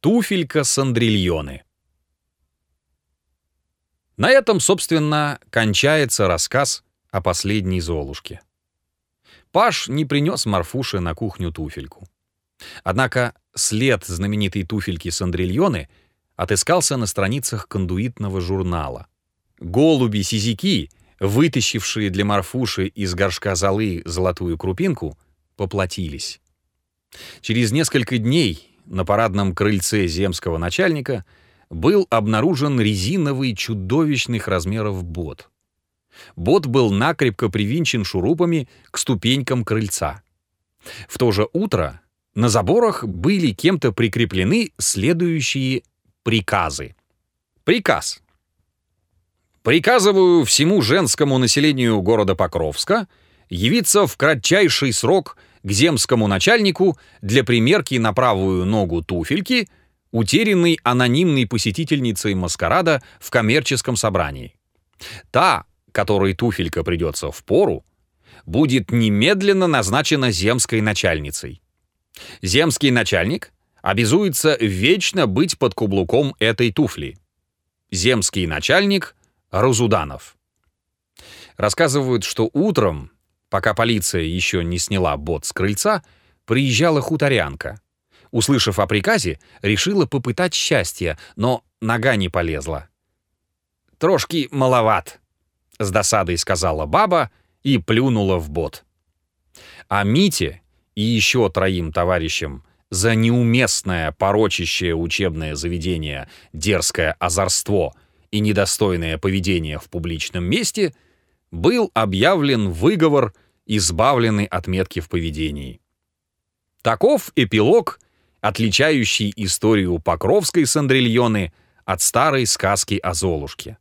Туфелька Сандрильоны. На этом, собственно, кончается рассказ о последней Золушке. Паш не принес Марфуше на кухню туфельку. Однако след знаменитой туфельки Сандрильоны отыскался на страницах кондуитного журнала. Голуби-сизики, вытащившие для Марфуши из горшка золы золотую крупинку, поплатились. Через несколько дней на парадном крыльце земского начальника был обнаружен резиновый чудовищных размеров бот. Бот был накрепко привинчен шурупами к ступенькам крыльца. В то же утро на заборах были кем-то прикреплены следующие приказы. Приказ. Приказываю всему женскому населению города Покровска явиться в кратчайший срок к земскому начальнику для примерки на правую ногу туфельки, утерянной анонимной посетительницей маскарада в коммерческом собрании. Та, которой туфелька придется в пору, будет немедленно назначена земской начальницей. Земский начальник обязуется вечно быть под каблуком этой туфли. Земский начальник Разуданов. Рассказывают, что утром Пока полиция еще не сняла бот с крыльца, приезжала хуторянка. Услышав о приказе, решила попытать счастье, но нога не полезла. «Трошки маловат», — с досадой сказала баба и плюнула в бот. А Мите и еще троим товарищам за неуместное порочащее учебное заведение, дерзкое озорство и недостойное поведение в публичном месте — был объявлен выговор, избавленный от метки в поведении. Таков эпилог, отличающий историю Покровской Сандрильоны от старой сказки о Золушке.